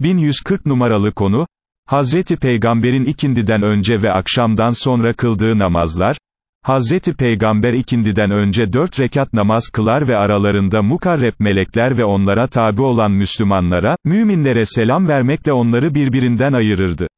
1140 numaralı konu, Hazreti Peygamber'in ikindiden önce ve akşamdan sonra kıldığı namazlar, Hazreti Peygamber ikindiden önce dört rekat namaz kılar ve aralarında mukarreb melekler ve onlara tabi olan Müslümanlara, müminlere selam vermekle onları birbirinden ayırırdı.